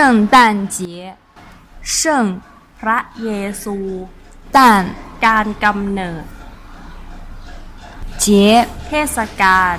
圣诞节圣พระเยซู诞การกำเนิด节เทศกาล